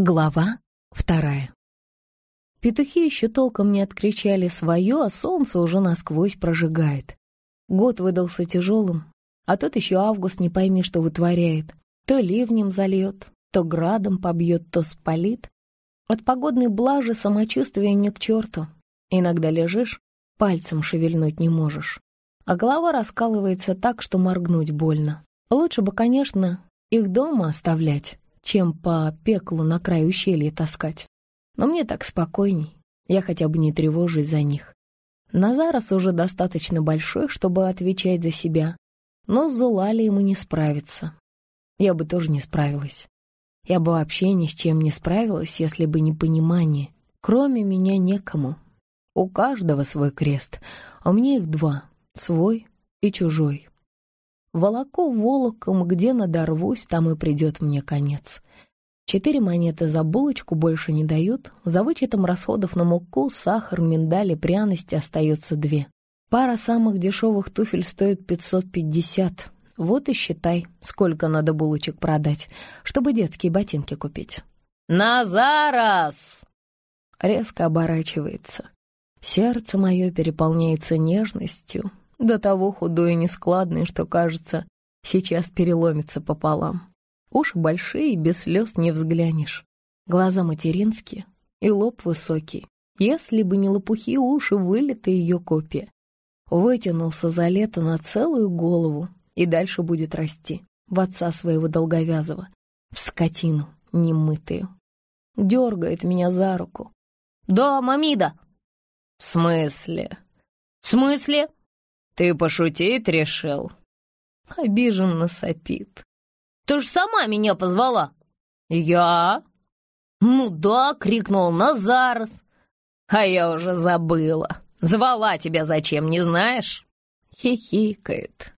Глава вторая. Петухи еще толком не откричали свое, а солнце уже насквозь прожигает. Год выдался тяжелым, а тот еще август не пойми, что вытворяет. То ливнем зальет, то градом побьет, то спалит. От погодной блажи самочувствие не к черту. Иногда лежишь, пальцем шевельнуть не можешь. А голова раскалывается так, что моргнуть больно. Лучше бы, конечно, их дома оставлять чем по пеклу на край ущелья таскать. Но мне так спокойней, я хотя бы не тревожусь за них. Назарос уже достаточно большой, чтобы отвечать за себя, но с Зулали ему не справиться. Я бы тоже не справилась. Я бы вообще ни с чем не справилась, если бы не понимание. Кроме меня некому. У каждого свой крест, а мне их два — свой и чужой. Волоко волоком, где надорвусь, там и придет мне конец. Четыре монеты за булочку больше не дают, за вычетом расходов на муку, сахар, миндаль и пряности остается две. Пара самых дешевых туфель стоит 550. Вот и считай, сколько надо булочек продать, чтобы детские ботинки купить. «Назарас!» Резко оборачивается. Сердце мое переполняется нежностью, до того худой и нескладный, что, кажется, сейчас переломится пополам. Уж большие, без слез не взглянешь. Глаза материнские и лоб высокий, если бы не лопухи уши, вылиты ее копия. Вытянулся за лето на целую голову и дальше будет расти в отца своего долговязого, в скотину немытую. Дергает меня за руку. «Да, мамида!» «В смысле?» «В смысле?» Ты пошутить решил?» Обиженно сопит. «Ты ж сама меня позвала!» «Я?» «Ну да!» — крикнул Назарс. «А я уже забыла. Звала тебя зачем, не знаешь?» Хихикает.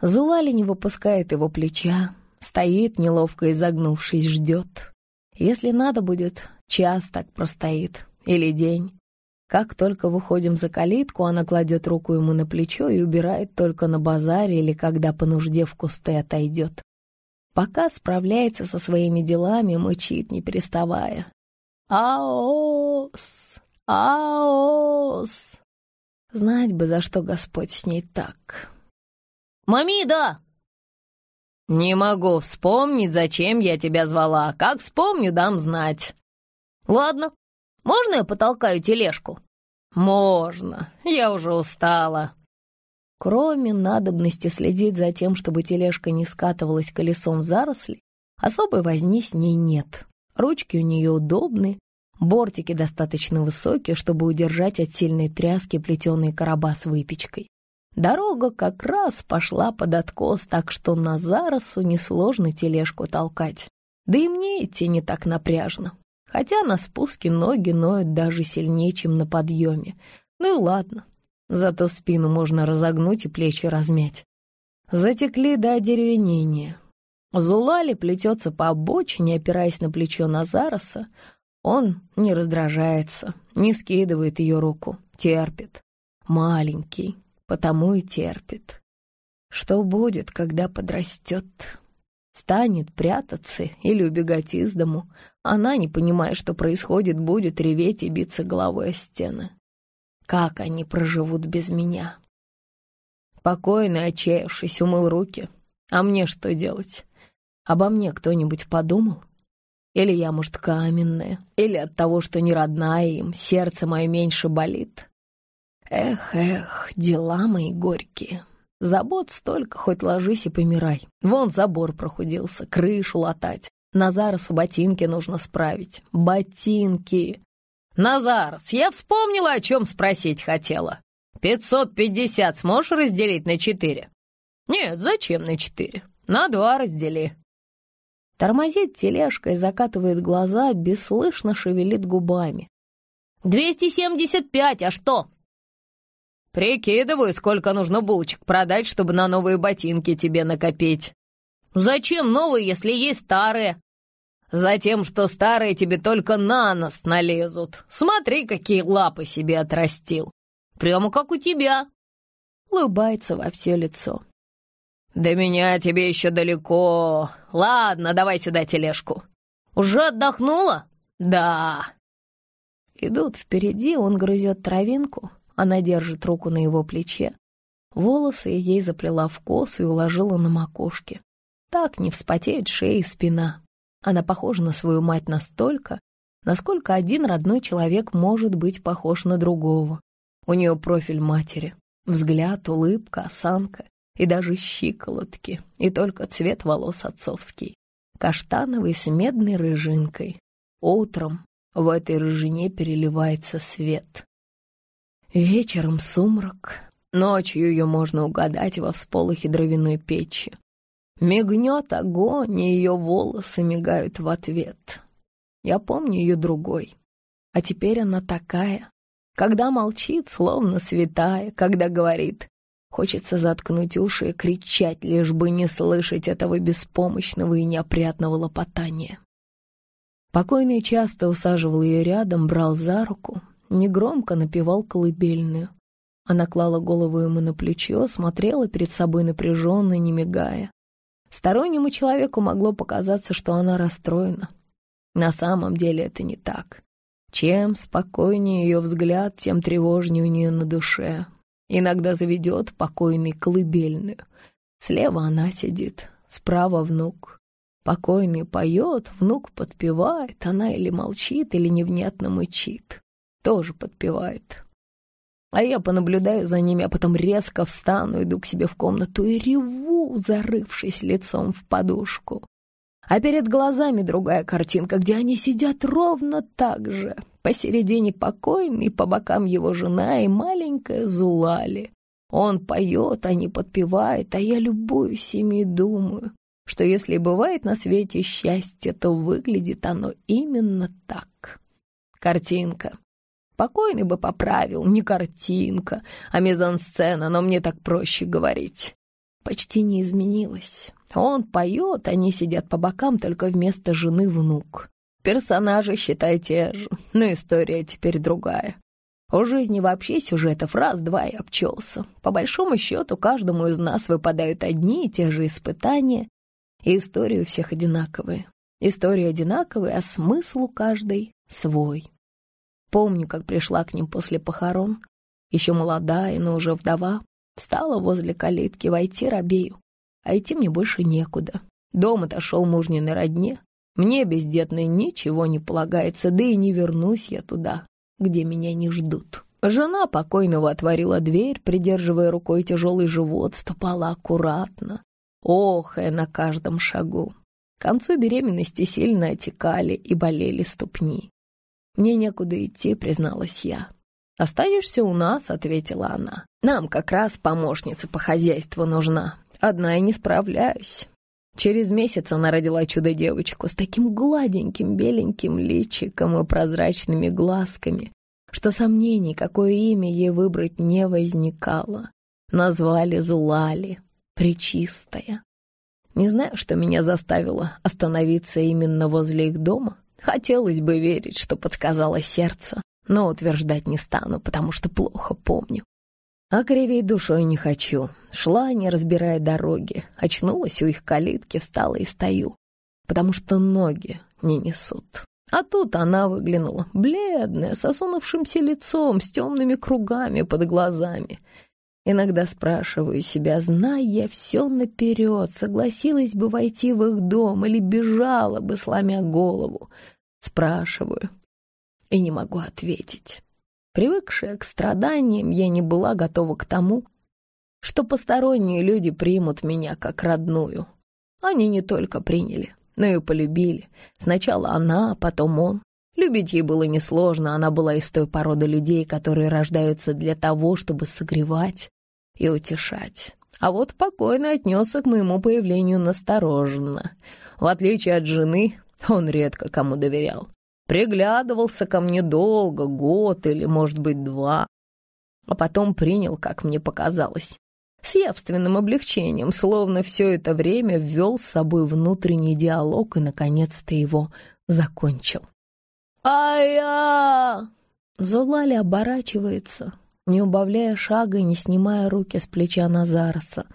Зулали не выпускает его плеча, стоит, неловко изогнувшись, ждет. Если надо будет, час так простоит. Или день. Как только выходим за калитку, она кладет руку ему на плечо и убирает только на базаре или когда по нужде в кусты отойдет. Пока справляется со своими делами, мычит, не переставая. «Аос! Аос!» Знать бы, за что Господь с ней так. «Мамида!» «Не могу вспомнить, зачем я тебя звала. Как вспомню, дам знать». «Ладно, можно я потолкаю тележку?» Можно, я уже устала. Кроме надобности следить за тем, чтобы тележка не скатывалась колесом в заросли, особой возни с ней нет. Ручки у нее удобны, бортики достаточно высокие, чтобы удержать от сильной тряски плетеный короба с выпечкой. Дорога как раз пошла под откос, так что на заросу несложно тележку толкать. Да и мне идти не так напряжно хотя на спуске ноги ноют даже сильнее, чем на подъеме. Ну и ладно, зато спину можно разогнуть и плечи размять. Затекли до одеревенения. Зулали плетется по обочине, опираясь на плечо Назараса. Он не раздражается, не скидывает ее руку, терпит. Маленький, потому и терпит. Что будет, когда подрастет?» станет прятаться или убегать из дому. Она, не понимая, что происходит, будет реветь и биться головой о стены. Как они проживут без меня? Покойно отчаявшись, умыл руки. А мне что делать? Обо мне кто-нибудь подумал? Или я, может, каменная? Или от того, что не родная им, сердце мое меньше болит? Эх, эх, дела мои горькие. Забот столько, хоть ложись и помирай. Вон забор прохудился, крышу латать. Назаросу ботинки нужно справить. Ботинки. Назарос, я вспомнила, о чем спросить хотела. Пятьсот пятьдесят сможешь разделить на четыре? Нет, зачем на четыре? На два раздели. Тормозит тележкой, закатывает глаза, бесслышно шевелит губами. «275, а что? Прикидываю, сколько нужно булочек продать, чтобы на новые ботинки тебе накопить. Зачем новые, если есть старые? Затем, что старые тебе только на нос налезут. Смотри, какие лапы себе отрастил. Прямо как у тебя. Улыбается во все лицо. «До меня тебе еще далеко. Ладно, давай сюда тележку». «Уже отдохнула?» «Да». Идут впереди, он грызет травинку, она держит руку на его плече. Волосы ей заплела в косу и уложила на макушке. Так не вспотеет шея и спина. Она похожа на свою мать настолько, насколько один родной человек может быть похож на другого. У нее профиль матери, взгляд, улыбка, осанка и даже щиколотки, и только цвет волос отцовский, каштановый с медной рыжинкой. Утром в этой рыжине переливается свет. Вечером сумрак, ночью ее можно угадать во всполохе дровяной печи. Мигнет огонь, и ее волосы мигают в ответ. Я помню ее другой. А теперь она такая, когда молчит, словно святая, когда говорит, хочется заткнуть уши и кричать, лишь бы не слышать этого беспомощного и неопрятного лопотания. Покойный часто усаживал ее рядом, брал за руку, негромко напевал колыбельную. Она клала голову ему на плечо, смотрела перед собой напряженно, не мигая. Стороннему человеку могло показаться, что она расстроена. На самом деле это не так. Чем спокойнее ее взгляд, тем тревожнее у нее на душе. Иногда заведет покойный колыбельную. Слева она сидит, справа внук. Покойный поет, внук подпевает, она или молчит, или невнятно мычит тоже подпевает. А я понаблюдаю за ними, а потом резко встану, иду к себе в комнату и реву, зарывшись лицом в подушку. А перед глазами другая картинка, где они сидят ровно так же. Посередине покойный, по бокам его жена и маленькая Зулали. Он поет, они подпевают, а я любуюсь ими и думаю, что если бывает на свете счастье, то выглядит оно именно так. Картинка Покойный бы поправил, не картинка, а мизансцена, но мне так проще говорить. Почти не изменилось. Он поет, они сидят по бокам, только вместо жены внук. Персонажи, считай, те же, но ну, история теперь другая. У жизни вообще сюжетов раз-два и обчелся. По большому счету, каждому из нас выпадают одни и те же испытания, и истории у всех одинаковые. Истории одинаковые, а смысл у каждой свой. Помню, как пришла к ним после похорон, еще молодая, но уже вдова, встала возле калитки, войти Рабею, а идти мне больше некуда. Дом отошел мужни на родне, мне, бездетной, ничего не полагается, да и не вернусь я туда, где меня не ждут. Жена покойного отворила дверь, придерживая рукой тяжелый живот, ступала аккуратно, охая на каждом шагу. К концу беременности сильно отекали и болели ступни. «Мне некуда идти», — призналась я. «Останешься у нас», — ответила она. «Нам как раз помощница по хозяйству нужна. Одна я не справляюсь». Через месяц она родила чудо-девочку с таким гладеньким беленьким личиком и прозрачными глазками, что сомнений, какое имя ей выбрать, не возникало. Назвали Зулали, Пречистая. Не знаю, что меня заставило остановиться именно возле их дома. Хотелось бы верить, что подсказало сердце, но утверждать не стану, потому что плохо помню. А кривить душой не хочу. Шла, не разбирая дороги, очнулась у их калитки, встала и стою, потому что ноги не несут. А тут она выглянула, бледная, с осунувшимся лицом, с темными кругами под глазами. Иногда спрашиваю себя, зная я все наперед, согласилась бы войти в их дом или бежала бы, сломя голову. Спрашиваю и не могу ответить. Привыкшая к страданиям, я не была готова к тому, что посторонние люди примут меня как родную. Они не только приняли, но и полюбили. Сначала она, потом он, Любить ей было несложно, она была из той породы людей, которые рождаются для того, чтобы согревать и утешать. А вот покойно отнесся к моему появлению настороженно. В отличие от жены, он редко кому доверял. Приглядывался ко мне долго, год или, может быть, два. А потом принял, как мне показалось, с явственным облегчением, словно все это время ввел с собой внутренний диалог и, наконец-то, его закончил. «Ая!» Зола оборачивается. Не убавляя шага и не снимая руки с плеча Назараса,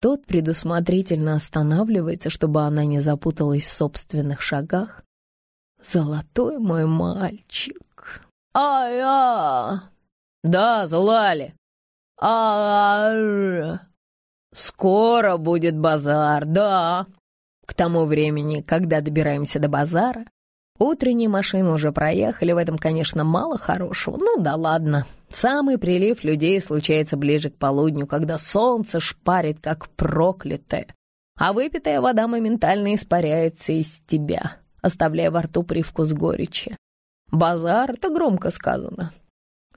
тот предусмотрительно останавливается, чтобы она не запуталась в собственных шагах. «Золотой мой мальчик!» «Ая!» «Да, Зулали!» «Ар!» «Скоро будет базар, да!» К тому времени, когда добираемся до базара, Утренние машины уже проехали, в этом, конечно, мало хорошего. Ну да ладно. Самый прилив людей случается ближе к полудню, когда солнце шпарит, как проклятое. А выпитая вода моментально испаряется из тебя, оставляя во рту привкус горечи. Базар — это громко сказано.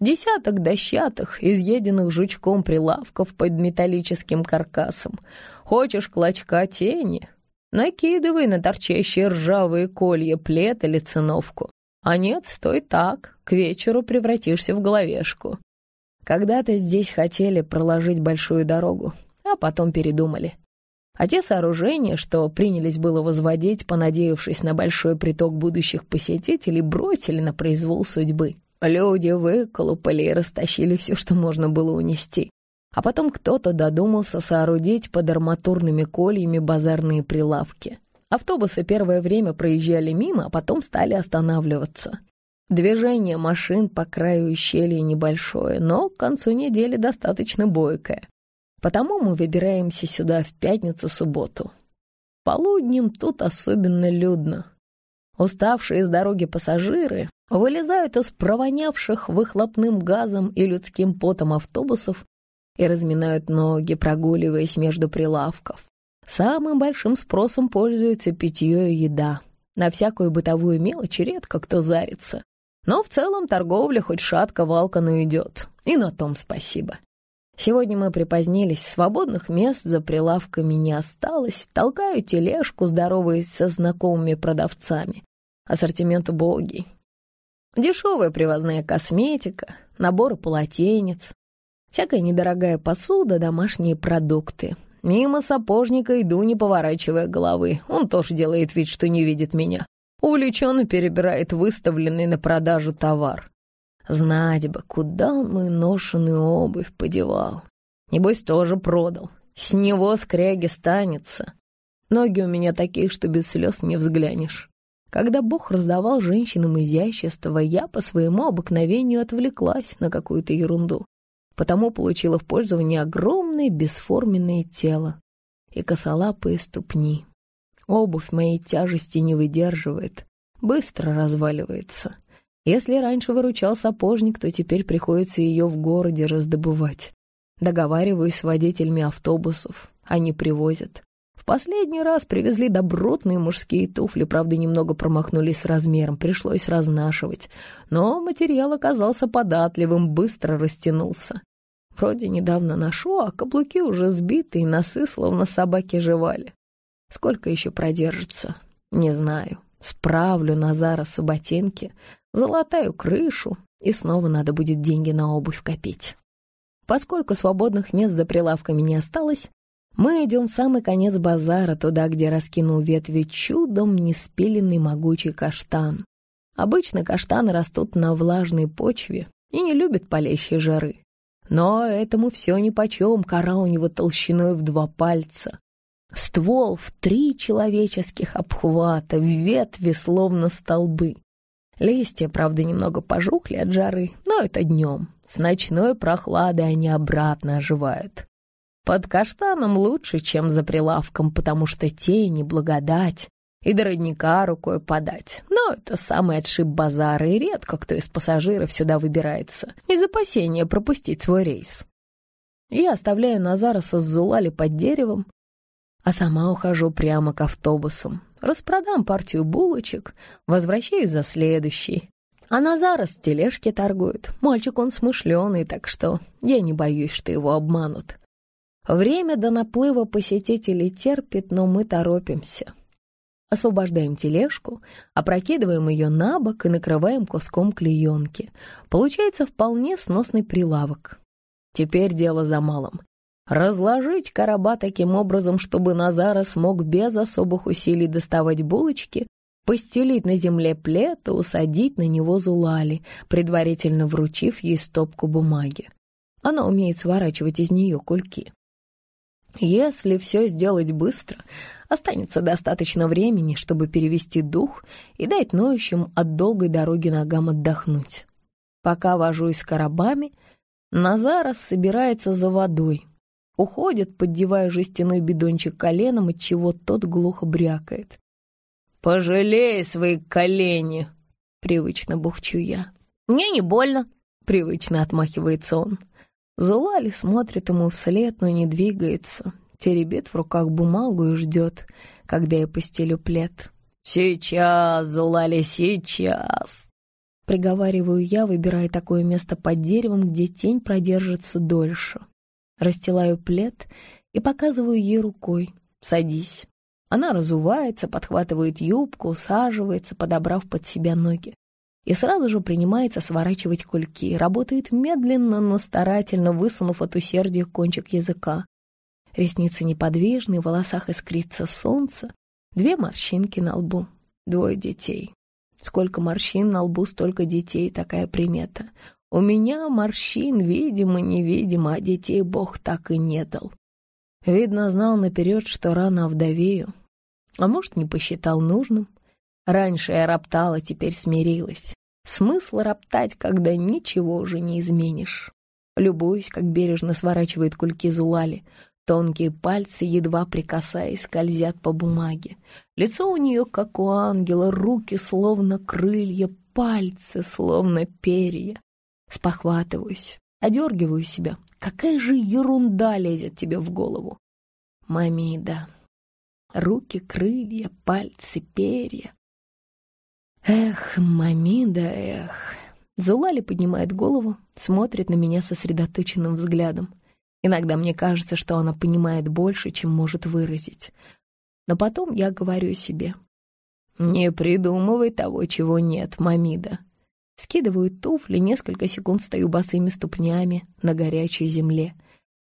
Десяток дощатых, изъеденных жучком прилавков под металлическим каркасом. Хочешь клочка тени — накидывай на торчащие ржавые колья плед или циновку. А нет, стой так, к вечеру превратишься в головешку. Когда-то здесь хотели проложить большую дорогу, а потом передумали. А те сооружения, что принялись было возводить, понадеявшись на большой приток будущих посетителей, бросили на произвол судьбы. Люди выколупали и растащили все, что можно было унести. А потом кто-то додумался соорудить под арматурными кольями базарные прилавки. Автобусы первое время проезжали мимо, а потом стали останавливаться. Движение машин по краю ущелья небольшое, но к концу недели достаточно бойкое. Потому мы выбираемся сюда в пятницу-субботу. Полуднем тут особенно людно. Уставшие с дороги пассажиры вылезают из провонявших выхлопным газом и людским потом автобусов и разминают ноги, прогуливаясь между прилавков. Самым большим спросом пользуется питье и еда. На всякую бытовую мелочь редко кто зарится. Но в целом торговля хоть шатко-валко но идет. И на том спасибо. Сегодня мы припозднились, свободных мест за прилавками не осталось. Толкаю тележку, здороваясь со знакомыми продавцами. Ассортимент убогий. Дешевая привозная косметика, набор полотенец, всякая недорогая посуда, домашние продукты. Мимо сапожника иду, не поворачивая головы. Он тоже делает вид, что не видит меня. Увлеченно перебирает выставленный на продажу товар. Знать бы, куда он мою ношеную обувь подевал. Небось, тоже продал. С него скряги станется. Ноги у меня такие, что без слез не взглянешь. Когда Бог раздавал женщинам изящество, я по своему обыкновению отвлеклась на какую-то ерунду потому получила в пользование огромное бесформенное тело и косолапые ступни. Обувь моей тяжести не выдерживает, быстро разваливается. Если раньше выручал сапожник, то теперь приходится ее в городе раздобывать. Договариваюсь с водителями автобусов, они привозят последний раз привезли добротные мужские туфли, правда, немного промахнулись с размером, пришлось разнашивать. Но материал оказался податливым, быстро растянулся. Вроде недавно ношу, а каблуки уже сбиты, и носы словно собаки жевали. Сколько еще продержится? Не знаю. Справлю Назара с ботинки, залатаю крышу, и снова надо будет деньги на обувь копить. Поскольку свободных мест за прилавками не осталось, мы идем в самый конец базара, туда, где раскинул ветви чудом неспеленный могучий каштан. Обычно каштаны растут на влажной почве и не любят палящей жары. Но этому все нипочем, кора у него толщиной в два пальца. Ствол в три человеческих обхвата, в ветви словно столбы. Листья, правда, немного пожухли от жары, но это днем. С ночной прохладой они обратно оживают. Под каштаном лучше, чем за прилавком, потому что тени, благодать и до родника рукой подать. Но это самый отшиб базары и редко кто из пассажиров сюда выбирается, из опасения пропустить свой рейс. Я оставляю Назара со Зулали под деревом, а сама ухожу прямо к автобусам. Распродам партию булочек, возвращаюсь за следующий. А Назара с тележки торгует. Мальчик он смышленый, так что я не боюсь, что его обманут. Время до наплыва посетителей терпит, но мы торопимся. Освобождаем тележку, опрокидываем ее на бок и накрываем куском клеенки. Получается вполне сносный прилавок. Теперь дело за малым. Разложить короба таким образом, чтобы Назара смог без особых усилий доставать булочки, постелить на земле плед и усадить на него Зулали, предварительно вручив ей стопку бумаги. Она умеет сворачивать из нее кульки. Если все сделать быстро, останется достаточно времени, чтобы перевести дух и дать ноющим от долгой дороги ногам отдохнуть. Пока вожусь с коробами, Назарас собирается за водой. Уходит, поддевая жестяной бидончик коленом, от чего тот глухо брякает. «Пожалей свои колени!» — привычно бухчу я. «Мне не больно!» — привычно отмахивается он. Зулали смотрит ему вслед, но не двигается, теребит в руках бумагу и ждет, когда я постелю плед. «Сейчас, Зулали, сейчас!» Приговариваю я, выбирая такое место под деревом, где тень продержится дольше. Расстилаю плед и показываю ей рукой. «Садись». Она разувается, подхватывает юбку, усаживается, подобрав под себя ноги и сразу же принимается сворачивать кульки, работает медленно, но старательно, высунув от усердия кончик языка. Ресницы неподвижны, в волосах искрится солнце, две морщинки на лбу, двое детей. Сколько морщин на лбу, столько детей, такая примета. У меня морщин, видимо, невидимо, а детей Бог так и не дал. Видно, знал наперед, что рано овдовею. А может, не посчитал нужным. Раньше я роптала, теперь смирилась. Смысл роптать, когда ничего уже не изменишь. Любуюсь, как бережно сворачивает кульки Зулали. Тонкие пальцы, едва прикасаясь, скользят по бумаге. Лицо у нее, как у ангела, руки словно крылья, пальцы словно перья. Спохватываюсь, одергиваю себя. Какая же ерунда лезет тебе в голову? Мамида. Руки, крылья, пальцы, перья. Эх, мамида, эх. Зулали поднимает голову, смотрит на меня сосредоточенным взглядом. Иногда мне кажется, что она понимает больше, чем может выразить. Но потом я говорю себе. «Не придумывай того, чего нет, мамида». Скидываю туфли, несколько секунд стою босыми ступнями на горячей земле.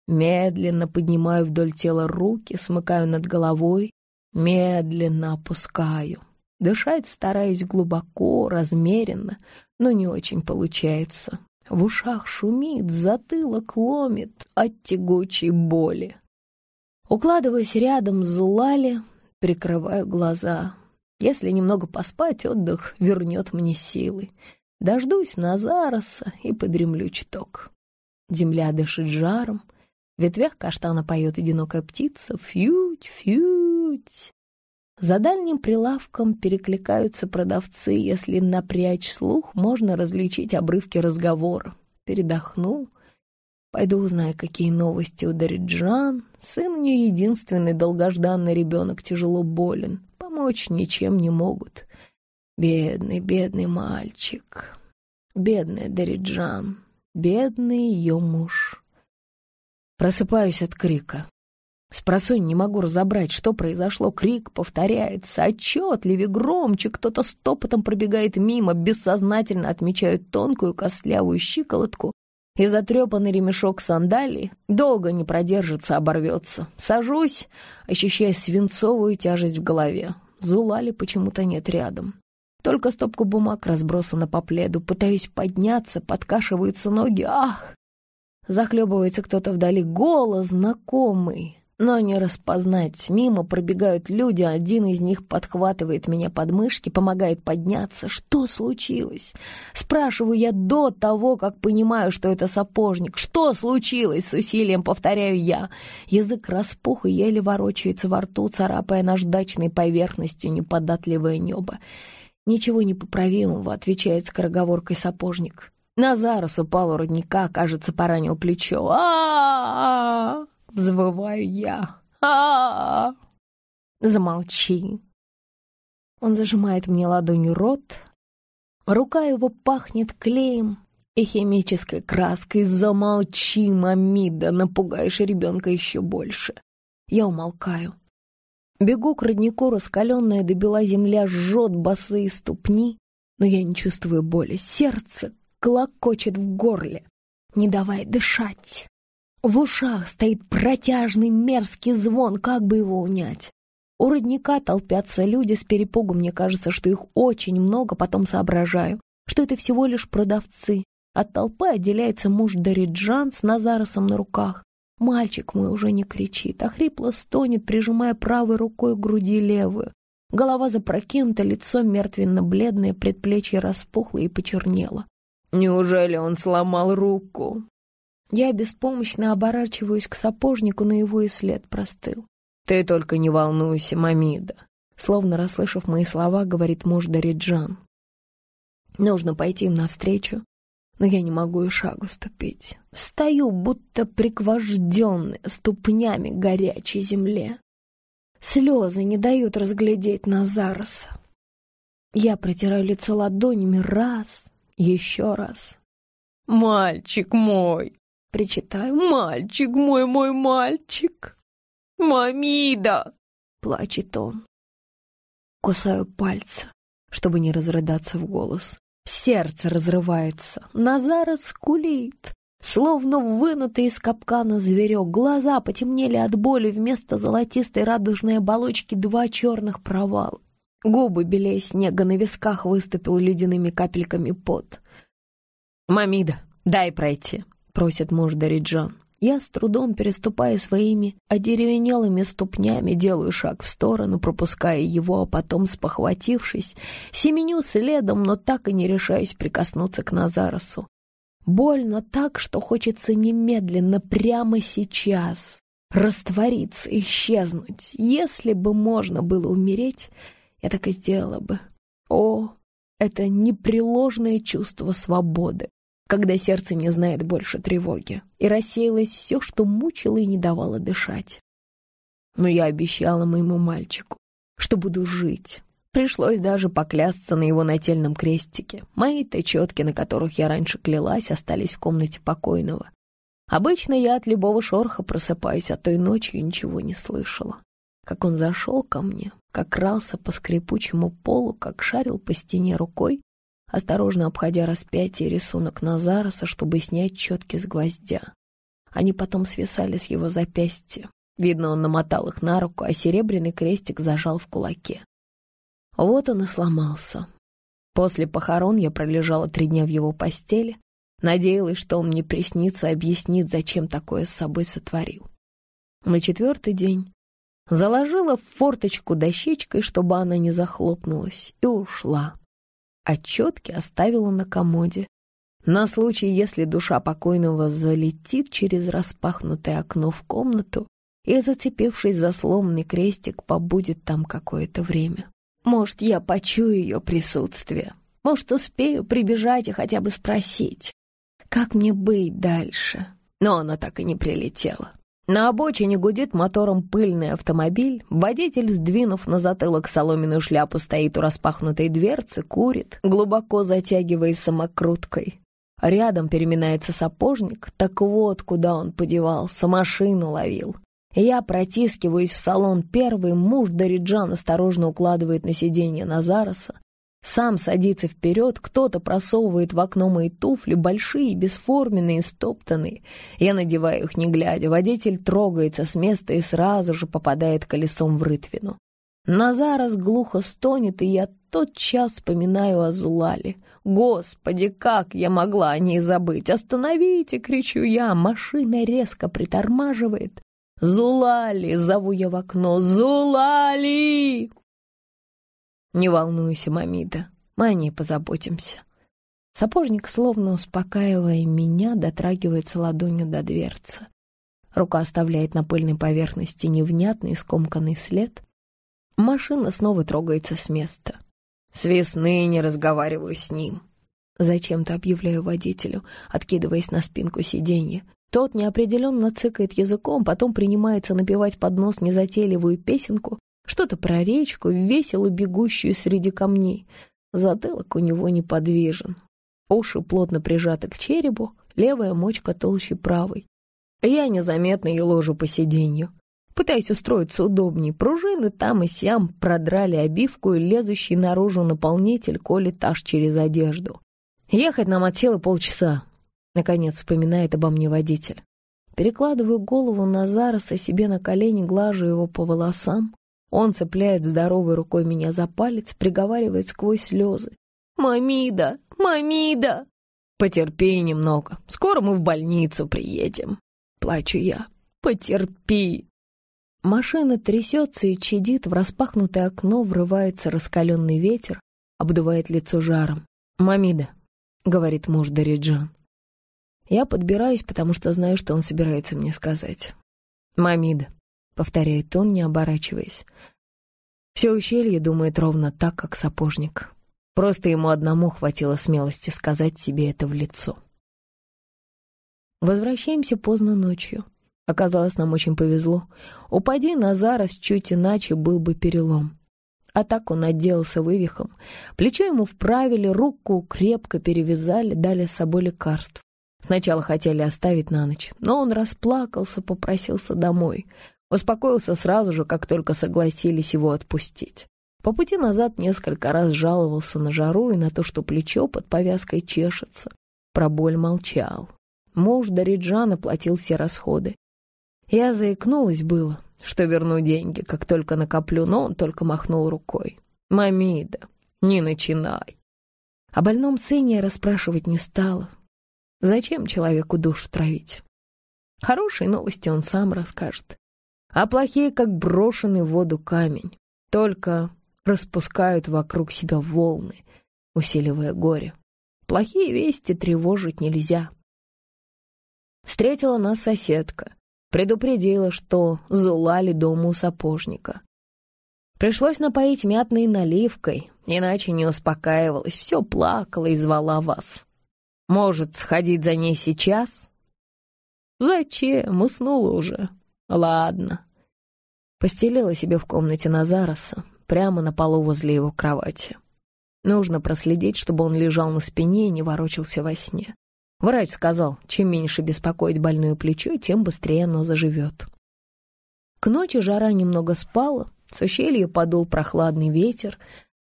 Медленно поднимаю вдоль тела руки, смыкаю над головой, медленно опускаю. Дышать стараюсь глубоко, размеренно, но не очень получается. В ушах шумит, затылок ломит от тягучей боли. Укладываясь рядом с Лали, прикрываю глаза. Если немного поспать, отдых вернет мне силы. Дождусь Назараса и подремлю чуток. Земля дышит жаром, в ветвях каштана поет одинокая птица «фьють, фьють». За дальним прилавком перекликаются продавцы. Если напрячь слух, можно различить обрывки разговора. Передохну. Пойду узнаю, какие новости у Дариджан. Сын у нее единственный долгожданный ребенок, тяжело болен. Помочь ничем не могут. Бедный, бедный мальчик. Бедная Дариджан. Бедный ее муж. Просыпаюсь от крика. Спросонь не могу разобрать, что произошло. Крик повторяется, отчетливее, громче. Кто-то стопотом пробегает мимо, бессознательно отмечают тонкую костлявую щиколотку и затрепанный ремешок сандалий. Долго не продержится, оборвется. Сажусь, ощущая свинцовую тяжесть в голове. Зулали почему-то нет рядом. Только стопку бумаг разбросана по пледу. Пытаюсь подняться, подкашиваются ноги. Ах! Захлебывается кто-то вдали. Голос знакомый но не распознать. Мимо пробегают люди, один из них подхватывает меня под мышки, помогает подняться. Что случилось? Спрашиваю я до того, как понимаю, что это сапожник. Что случилось? С усилием повторяю я. Язык распух и еле ворочается во рту, царапая наждачной поверхностью неподатливое небо. «Ничего непоправимого», — отвечает скороговоркой сапожник. Назарос упал у родника, кажется, поранил плечо. а а, -а, -а! забываю я. А. Замолчи. Он зажимает мне ладонью рот. Рука его пахнет клеем и химической краской. Замолчи, мамида, напугаешь ребенка еще больше. Я умолкаю. Бегу к роднику, раскаленная до бела земля жжет босые ступни, но я не чувствую боли. Сердце клокочет в горле, не давая дышать. В ушах стоит протяжный мерзкий звон, как бы его унять? У родника толпятся люди с перепугом, мне кажется, что их очень много, потом соображаю, что это всего лишь продавцы. От толпы отделяется муж Дариджан с Назаросом на руках. Мальчик мой уже не кричит, а хрипло стонет, прижимая правой рукой к груди левую. Голова запрокинута, лицо мертвенно-бледное, предплечье распухло и почернело. «Неужели он сломал руку?» Я беспомощно оборачиваюсь к сапожнику, но его и след простыл. «Ты только не волнуйся, Мамида», — словно расслышав мои слова, говорит муж Дариджан. «Нужно пойти им навстречу, но я не могу и шагу ступить. Стою, будто приквожденная ступнями горячей земле. Слезы не дают разглядеть Назарса. Я протираю лицо ладонями раз, еще раз. «Мальчик мой!» Причитаю «Мальчик мой, мой мальчик!» «Мамида!» — плачет он. Кусаю пальцы, чтобы не разрыдаться в голос. Сердце разрывается, Назара скулит. Словно вынутый из капкана зверек, глаза потемнели от боли, вместо золотистой радужной оболочки два черных провала. Губы белее снега, на висках выступил ледяными капельками пот. «Мамида, дай пройти!» просит муж Дариджан. Я с трудом переступая своими одеревенелыми ступнями, делаю шаг в сторону, пропуская его, а потом, спохватившись, семеню следом, но так и не решаясь прикоснуться к назарасу. Больно так, что хочется немедленно, прямо сейчас, раствориться, исчезнуть. Если бы можно было умереть, я так и сделала бы. О, это непреложное чувство свободы, когда сердце не знает больше тревоги, и рассеялось все, что мучило и не давало дышать. Но я обещала моему мальчику, что буду жить. Пришлось даже поклясться на его нательном крестике. Мои-то четки, на которых я раньше клялась, остались в комнате покойного. Обычно я от любого шороха просыпаюсь, а той ночью ничего не слышала. Как он зашел ко мне, как рался по скрипучему полу, как шарил по стене рукой, осторожно обходя распятие рисунок Назараса, чтобы снять четки с гвоздя. Они потом свисали с его запястья. Видно, он намотал их на руку, а серебряный крестик зажал в кулаке. Вот он и сломался. После похорон я пролежала три дня в его постели, надеялась, что он мне приснится и объяснит, зачем такое с собой сотворил. На четвертый день заложила в форточку дощечкой, чтобы она не захлопнулась, и ушла отчетки оставила на комоде. На случай, если душа покойного залетит через распахнутое окно в комнату и, зацепившись за сломанный крестик, побудет там какое-то время. Может, я почую ее присутствие. Может, успею прибежать и хотя бы спросить, как мне быть дальше. Но она так и не прилетела. На обочине гудит мотором пыльный автомобиль. Водитель, сдвинув на затылок соломенную шляпу, стоит у распахнутой дверцы, курит, глубоко затягиваясь самокруткой. Рядом переминается сапожник. Так вот, куда он подевался, машину ловил. Я протискиваюсь в салон первый, муж Дариджан осторожно укладывает на сиденье Назараса. Сам садится вперед, кто-то просовывает в окно мои туфли, большие, бесформенные, стоптанные. Я надеваю их, не глядя. Водитель трогается с места и сразу же попадает колесом в рытвину. Назарас глухо стонет, и я тотчас вспоминаю о Зулале. «Господи, как я могла о ней забыть! Остановите!» — кричу я. Машина резко притормаживает. «Зулали!» — зову я в окно. «Зулали!» «Не волнуйся, Мамида, мы о ней позаботимся». Сапожник, словно успокаивая меня, дотрагивается ладонью до дверцы. Рука оставляет на пыльной поверхности невнятный скомканный след. Машина снова трогается с места. «С весны не разговариваю с ним», — зачем-то объявляю водителю, откидываясь на спинку сиденья. Тот неопределенно цыкает языком, потом принимается напевать под нос незатейливую песенку, что-то про речку, весело бегущую среди камней. Затылок у него неподвижен. Уши плотно прижаты к черепу, левая мочка толще правой. Я незаметно еложу по сиденью. Пытаясь устроиться удобнее, пружины там и сям продрали обивку, и лезущий наружу наполнитель колет аж через одежду. Ехать нам от силы полчаса, наконец вспоминает обо мне водитель. Перекладываю голову Назара со себе на колени, глажу его по волосам. Он цепляет здоровой рукой меня за палец, приговаривает сквозь слезы. «Мамида! Мамида!» «Потерпи немного. Скоро мы в больницу приедем». Плачу я. «Потерпи!» Машина трясется и чадит, в распахнутое окно врывается раскаленный ветер, обдувает лицо жаром. «Мамида», — говорит муж Дариджан. Я подбираюсь, потому что знаю, что он собирается мне сказать. «Мамида, — повторяет он, не оборачиваясь. Все ущелье думает ровно так, как сапожник. Просто ему одному хватило смелости сказать себе это в лицо. Возвращаемся поздно ночью. Оказалось, нам очень повезло. Упади Назарас, чуть иначе был бы перелом. А так он отделался вывихом. Плечо ему вправили, руку крепко перевязали, дали с собой лекарств. Сначала хотели оставить на ночь, но он расплакался, попросился домой. Успокоился сразу же, как только согласились его отпустить. По пути назад несколько раз жаловался на жару и на то, что плечо под повязкой чешется. Про боль молчал. Муж Дариджана платил все расходы. Я заикнулась было, что верну деньги, как только накоплю, но он только махнул рукой. «Мамида, не начинай!» О больном сыне я расспрашивать не стала. Зачем человеку душу травить? Хорошие новости он сам расскажет а плохие как брошенный в воду камень, только распускают вокруг себя волны, усиливая горе. Плохие вести тревожить нельзя. Встретила нас соседка, предупредила, что зулали дома у сапожника. Пришлось напоить мятной наливкой, иначе не успокаивалась, все плакала и звала вас. Может, сходить за ней сейчас? Зачем? Уснула уже, «Ладно». Постелила себе в комнате Назараса, прямо на полу возле его кровати. Нужно проследить, чтобы он лежал на спине и не ворочался во сне. Врач сказал, чем меньше беспокоить больное плечо, тем быстрее оно заживет. К ночи жара немного спала, с ущелья подул прохладный ветер,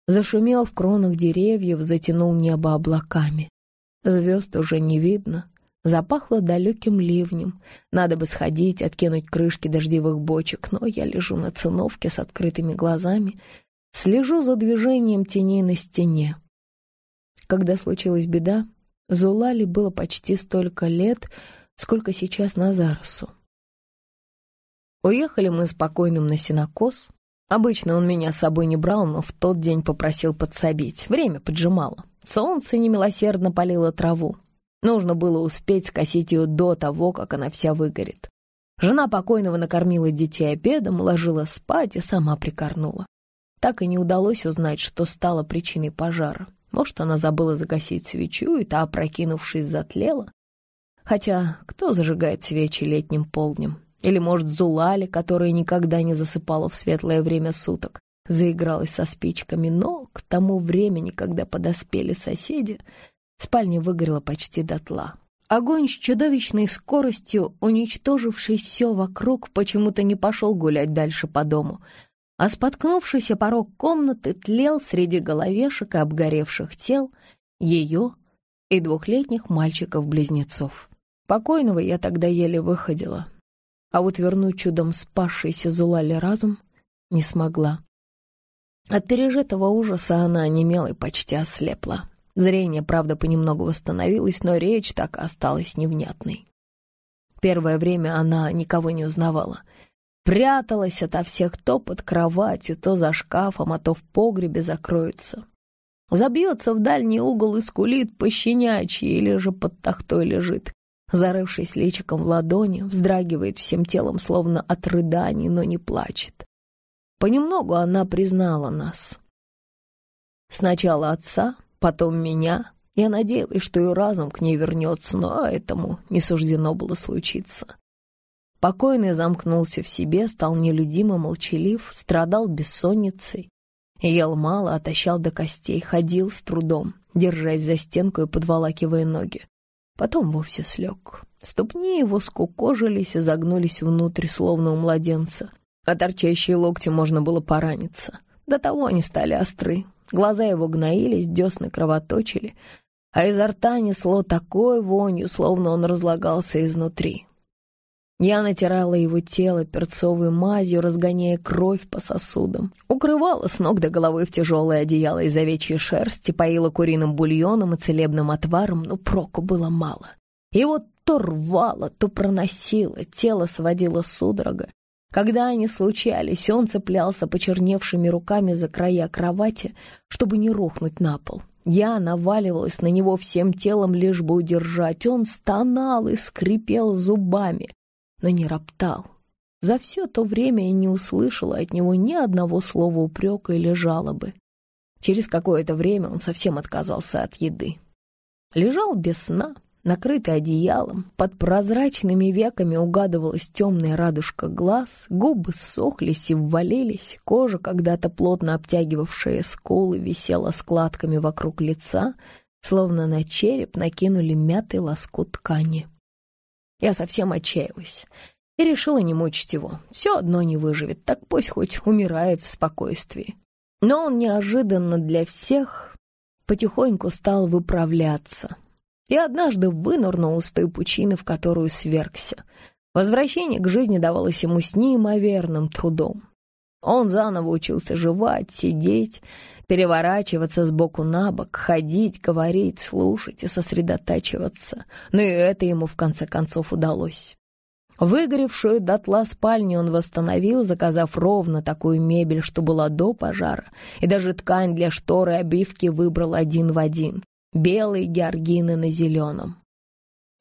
зашумел в кронах деревьев, затянул небо облаками. Звезд уже не видно, Запахло далеким ливнем. Надо бы сходить, откинуть крышки дождевых бочек, но я лежу на циновке с открытыми глазами, слежу за движением теней на стене. Когда случилась беда, Зулали было почти столько лет, сколько сейчас на заросу. Уехали мы спокойным на сенокос. Обычно он меня с собой не брал, но в тот день попросил подсобить. Время поджимало. Солнце немилосердно палило траву. Нужно было успеть скосить ее до того, как она вся выгорит. Жена покойного накормила детей обедом, уложила спать и сама прикорнула. Так и не удалось узнать, что стало причиной пожара. Может, она забыла загасить свечу, и та, опрокинувшись, затлела? Хотя кто зажигает свечи летним полднем? Или, может, Зулали, которая никогда не засыпала в светлое время суток, заигралась со спичками, но к тому времени, когда подоспели соседи, Спальня выгорела почти дотла. Огонь с чудовищной скоростью, уничтоживший все вокруг, почему-то не пошел гулять дальше по дому, а споткнувшийся порог комнаты тлел среди головешек и обгоревших тел ее и двухлетних мальчиков-близнецов. Покойного я тогда еле выходила, а вот вернуть чудом спасшийся Зулали разум не смогла. От пережитого ужаса она онемела и почти ослепла. Зрение, правда, понемногу восстановилось, но речь так осталась невнятной. Первое время она никого не узнавала. Пряталась ото всех то под кроватью, то за шкафом, а то в погребе закроется. Забьется в дальний угол и скулит по щенячьи, или же под тахтой лежит. Зарывшись личиком в ладони, вздрагивает всем телом, словно от рыданий, но не плачет. Понемногу она признала нас. Сначала отца, Потом меня. Я надеялась, что и разум к ней вернется, но этому не суждено было случиться. Покойный замкнулся в себе, стал нелюдимо молчалив, страдал бессонницей. Ел мало, отощал до костей, ходил с трудом, держась за стенку и подволакивая ноги. Потом вовсе слег. Ступни его скукожились и загнулись внутрь, словно у младенца. А торчащие локти можно было пораниться. До того они стали остры, Глаза его гноились, десны кровоточили, а изо рта несло такой вонью, словно он разлагался изнутри. Я натирала его тело перцовой мазью, разгоняя кровь по сосудам, укрывала с ног до головы в тяжелое одеяло из овечьей шерсти, поила куриным бульоном и целебным отваром, но проку было мало. Его то рвало, то проносило, тело сводило судорога. Когда они случались, он цеплялся почерневшими руками за края кровати, чтобы не рухнуть на пол. Я наваливалась на него всем телом, лишь бы удержать. Он стонал и скрипел зубами, но не роптал. За все то время я не услышала от него ни одного слова упрека или жалобы. Через какое-то время он совсем отказался от еды. Лежал без сна, накрытый одеялом, под прозрачными веками угадывалась темная радужка глаз, губы сохлись и ввалились, кожа, когда-то плотно обтягивавшая скулы, висела складками вокруг лица, словно на череп накинули мятый лоскут ткани. Я совсем отчаялась и решила не мучить его. Все одно не выживет, так пусть хоть умирает в спокойствии. Но он неожиданно для всех потихоньку стал выправляться — и однажды вынырнул из той пучины, в которую свергся. Возвращение к жизни давалось ему с неимоверным трудом. Он заново учился жевать, сидеть, переворачиваться с боку на бок, ходить, говорить, слушать и сосредотачиваться. Но и это ему в конце концов удалось. Выгоревшую дотла спальню он восстановил, заказав ровно такую мебель, что была до пожара, и даже ткань для шторы обивки выбрал один в один белый георгины на зеленом.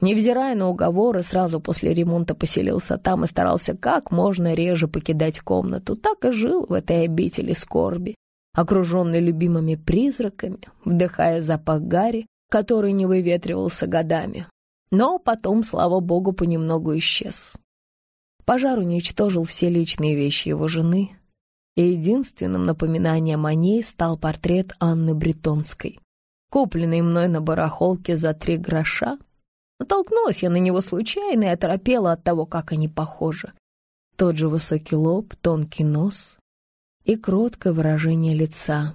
Невзирая на уговоры, сразу после ремонта поселился там и старался как можно реже покидать комнату, так и жил в этой обители скорби, окруженный любимыми призраками, вдыхая запах гари, который не выветривался годами. Но потом, слава богу, понемногу исчез. Пожар уничтожил все личные вещи его жены, и единственным напоминанием о ней стал портрет Анны Бретонской купленный мной на барахолке за три гроша. Натолкнулась я на него случайно и оторопела от того, как они похожи. Тот же высокий лоб, тонкий нос и кроткое выражение лица.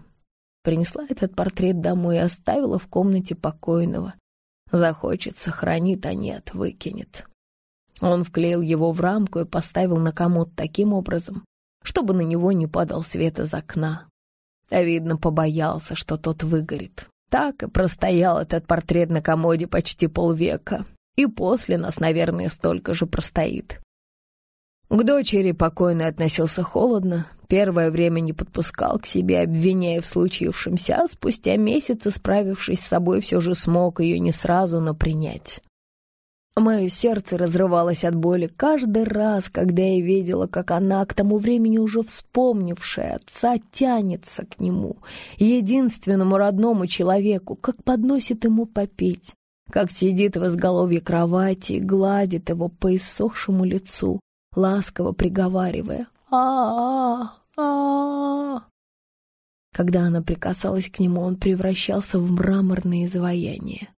Принесла этот портрет домой и оставила в комнате покойного. Захочет, сохранит, а нет, выкинет. Он вклеил его в рамку и поставил на комод таким образом, чтобы на него не падал свет из окна. А видно, побоялся, что тот выгорит так и простоял этот портрет на комоде почти полвека. И после нас, наверное, столько же простоит. К дочери покойно относился холодно, первое время не подпускал к себе, обвиняя в случившемся, а спустя месяц, справившись с собой, все же смог ее не сразу, но принять. Мое сердце разрывалось от боли каждый раз, когда я видела, как она, к тому времени уже вспомнившая отца, тянется к нему, единственному родному человеку, как подносит ему попить, как сидит в изголовье кровати и гладит его по иссохшему лицу, ласково приговаривая а а а Когда она прикасалась к нему, он превращался в мраморное изваяние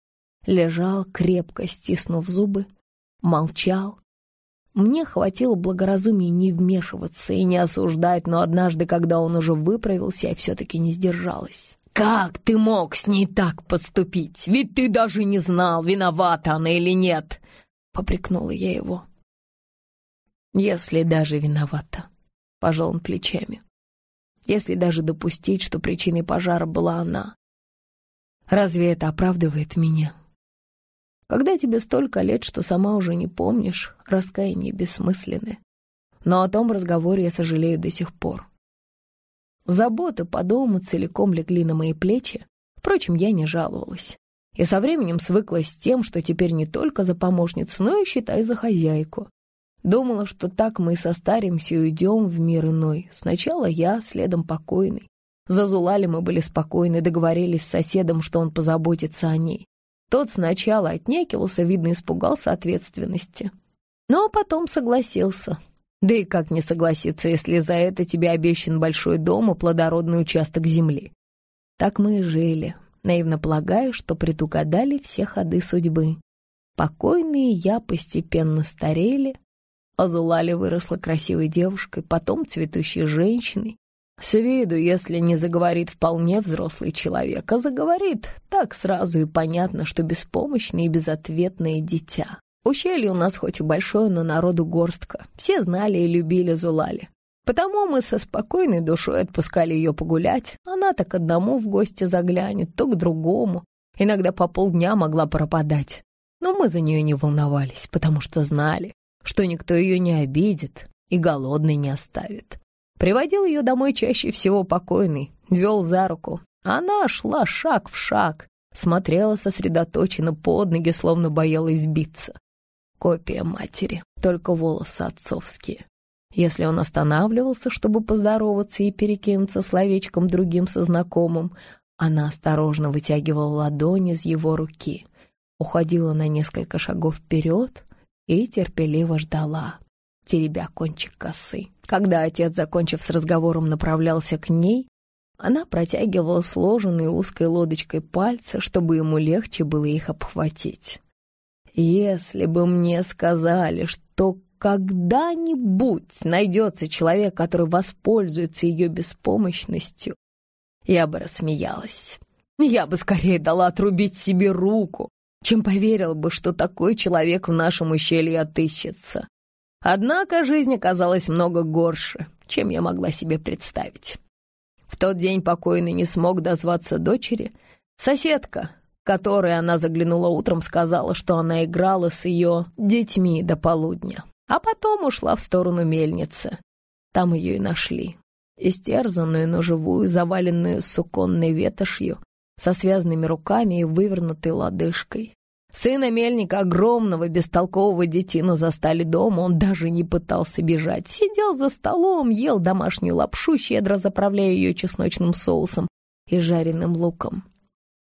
лежал, крепко стиснув зубы, молчал. Мне хватило благоразумия не вмешиваться и не осуждать, но однажды, когда он уже выправился, я все-таки не сдержалась. «Как ты мог с ней так поступить? Ведь ты даже не знал, виновата она или нет!» — попрекнула я его. «Если даже виновата», — пожал он плечами. «Если даже допустить, что причиной пожара была она, разве это оправдывает меня?» Когда тебе столько лет, что сама уже не помнишь, раскаяние бессмысленны. Но о том разговоре я сожалею до сих пор. Заботы по дому целиком легли на мои плечи. Впрочем, я не жаловалась. И со временем свыклась с тем, что теперь не только за помощницу, но и, считай, за хозяйку. Думала, что так мы и состаримся и уйдем в мир иной. Сначала я, следом покойный. За Зулали мы были спокойны, договорились с соседом, что он позаботится о ней. Тот сначала отнекивался, видно, испугался ответственности. Но потом согласился. Да и как не согласиться, если за это тебе обещан большой дом и плодородный участок земли? Так мы и жили, наивно полагая, что предугадали все ходы судьбы. Покойные я постепенно старели, а Зулали выросла красивой девушкой, потом цветущей женщиной, Свиду, если не заговорит вполне взрослый человек, а заговорит, так сразу и понятно, что беспомощное и безответное дитя. Ущелье у нас хоть и большое, но народу горстка. Все знали и любили Зулали. Потому мы со спокойной душой отпускали ее погулять. Она так одному в гости заглянет, то к другому. Иногда по полдня могла пропадать. Но мы за нее не волновались, потому что знали, что никто ее не обидит и голодной не оставит. Приводил ее домой чаще всего покойный, вел за руку. Она шла шаг в шаг, смотрела сосредоточенно под ноги, словно боялась сбиться. Копия матери, только волосы отцовские. Если он останавливался, чтобы поздороваться и перекинуться словечком другим со знакомым, она осторожно вытягивала ладонь из его руки, уходила на несколько шагов вперед и терпеливо ждала, теребя кончик косы. Когда отец, закончив с разговором, направлялся к ней, она протягивала сложенные узкой лодочкой пальцы, чтобы ему легче было их обхватить. «Если бы мне сказали, что когда-нибудь найдется человек, который воспользуется ее беспомощностью, я бы рассмеялась. Я бы скорее дала отрубить себе руку, чем поверил бы, что такой человек в нашем ущелье отыщется. Однако жизнь оказалась много горше, чем я могла себе представить. В тот день покойный не смог дозваться дочери. Соседка, которой она заглянула утром, сказала, что она играла с ее детьми до полудня, а потом ушла в сторону мельницы. Там ее и нашли. Истерзанную, но живую, заваленную суконной ветошью, со связанными руками и вывернутой лодыжкой. Сына Мельника, огромного, бестолкового детину, застали дома. Он даже не пытался бежать. Сидел за столом, ел домашнюю лапшу, щедро заправляя ее чесночным соусом и жареным луком.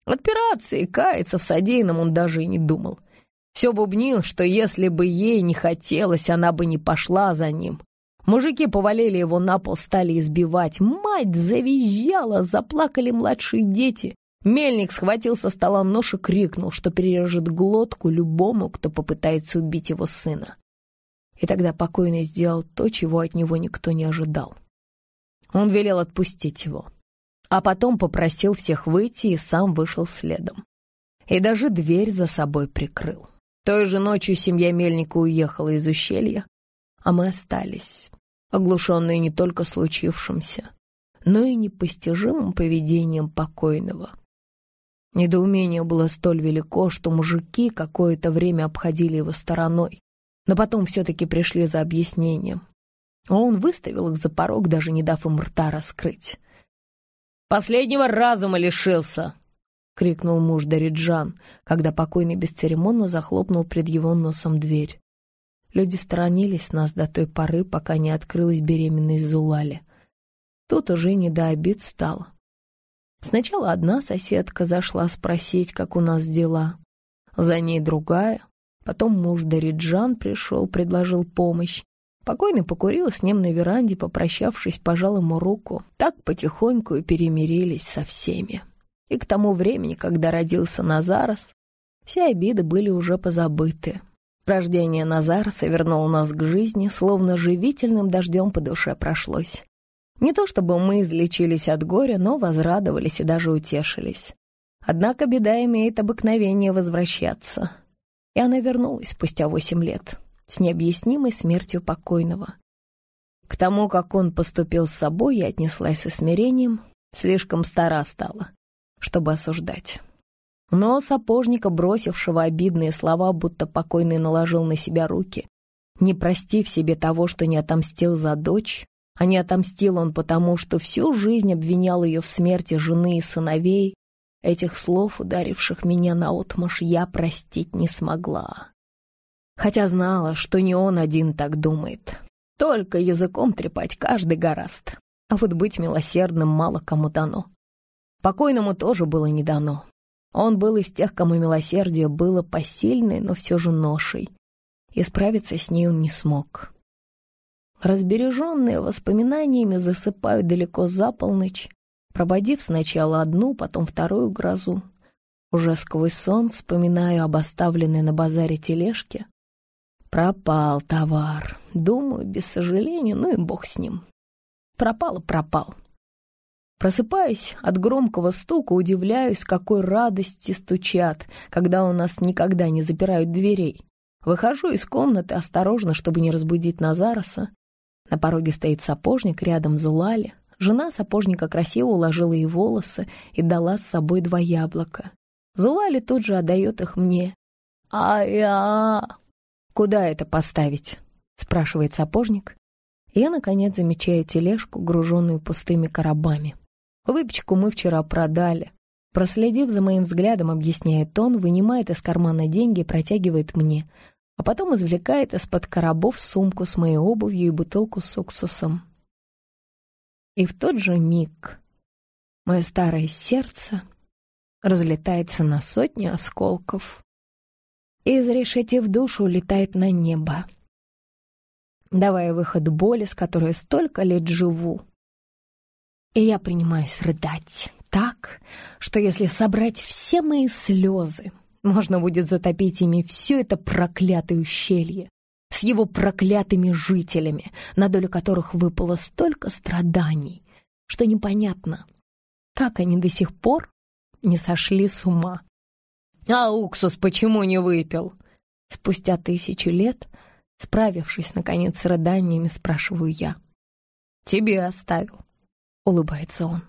Отпираться и каяться в содеянном он даже и не думал. Все бубнил, что если бы ей не хотелось, она бы не пошла за ним. Мужики повалили его на пол, стали избивать. Мать завизжала, заплакали младшие дети. Мельник схватил со стола нож и крикнул, что перережет глотку любому, кто попытается убить его сына. И тогда покойный сделал то, чего от него никто не ожидал. Он велел отпустить его, а потом попросил всех выйти и сам вышел следом. И даже дверь за собой прикрыл. Той же ночью семья Мельника уехала из ущелья, а мы остались, оглушенные не только случившимся, но и непостижимым поведением покойного — Недоумение было столь велико, что мужики какое-то время обходили его стороной, но потом все-таки пришли за объяснением. Он выставил их за порог, даже не дав им рта раскрыть. «Последнего разума лишился!» — крикнул муж Дариджан, когда покойный бесцеремонно захлопнул пред его носом дверь. Люди сторонились нас до той поры, пока не открылась беременная Зулали. Тут уже не до обид стало. Сначала одна соседка зашла спросить, как у нас дела. За ней другая. Потом муж Дариджан пришел, предложил помощь. Покойный покурил с ним на веранде, попрощавшись, пожал ему руку. Так потихоньку и перемирились со всеми. И к тому времени, когда родился Назарос, все обиды были уже позабыты. Рождение Назарса вернуло нас к жизни, словно живительным дождем по душе прошлось. Не то чтобы мы излечились от горя, но возрадовались и даже утешились. Однако беда имеет обыкновение возвращаться. И она вернулась спустя восемь лет с необъяснимой смертью покойного. К тому, как он поступил с собой, я отнеслась со смирением, слишком стара стала, чтобы осуждать. Но сапожника, бросившего обидные слова, будто покойный наложил на себя руки, не простив себе того, что не отомстил за дочь, а не отомстил он потому, что всю жизнь обвинял ее в смерти жены и сыновей. Этих слов, ударивших меня на наотмашь, я простить не смогла. Хотя знала, что не он один так думает. Только языком трепать каждый гораст. А вот быть милосердным мало кому дано. Покойному тоже было не дано. Он был из тех, кому милосердие было посильной, но все же ношей. И справиться с ней он не смог. Разбереженные воспоминаниями засыпаю далеко за полночь, прободив сначала одну, потом вторую грозу. Уже сквозь сон вспоминаю об оставленной на базаре тележке. Пропал товар. Думаю, без сожаления, ну и бог с ним. Пропал и пропал. Просыпаясь от громкого стука, удивляюсь, какой радости стучат, когда у нас никогда не запирают дверей. Выхожу из комнаты осторожно, чтобы не разбудить Назараса. На пороге стоит сапожник, рядом Зулали. Жена сапожника красиво уложила ей волосы и дала с собой два яблока. Зулали тут же отдает их мне. А я... «Куда это поставить?» — спрашивает сапожник. Я, наконец, замечаю тележку, груженную пустыми коробами. Выпечку мы вчера продали. Проследив за моим взглядом, объясняет он, вынимает из кармана деньги и протягивает мне а потом извлекает из-под коробов сумку с моей обувью и бутылку с уксусом. И в тот же миг мое старое сердце разлетается на сотни осколков и, из решетки в душу, улетает на небо, давая выход боли, с которой столько лет живу. И я принимаюсь рыдать так, что если собрать все мои слезы, можно будет затопить ими все это проклятое ущелье с его проклятыми жителями, на долю которых выпало столько страданий, что непонятно, как они до сих пор не сошли с ума. «А уксус почему не выпил?» Спустя тысячу лет, справившись, наконец, с рыданиями, спрашиваю я. «Тебе оставил», — улыбается он.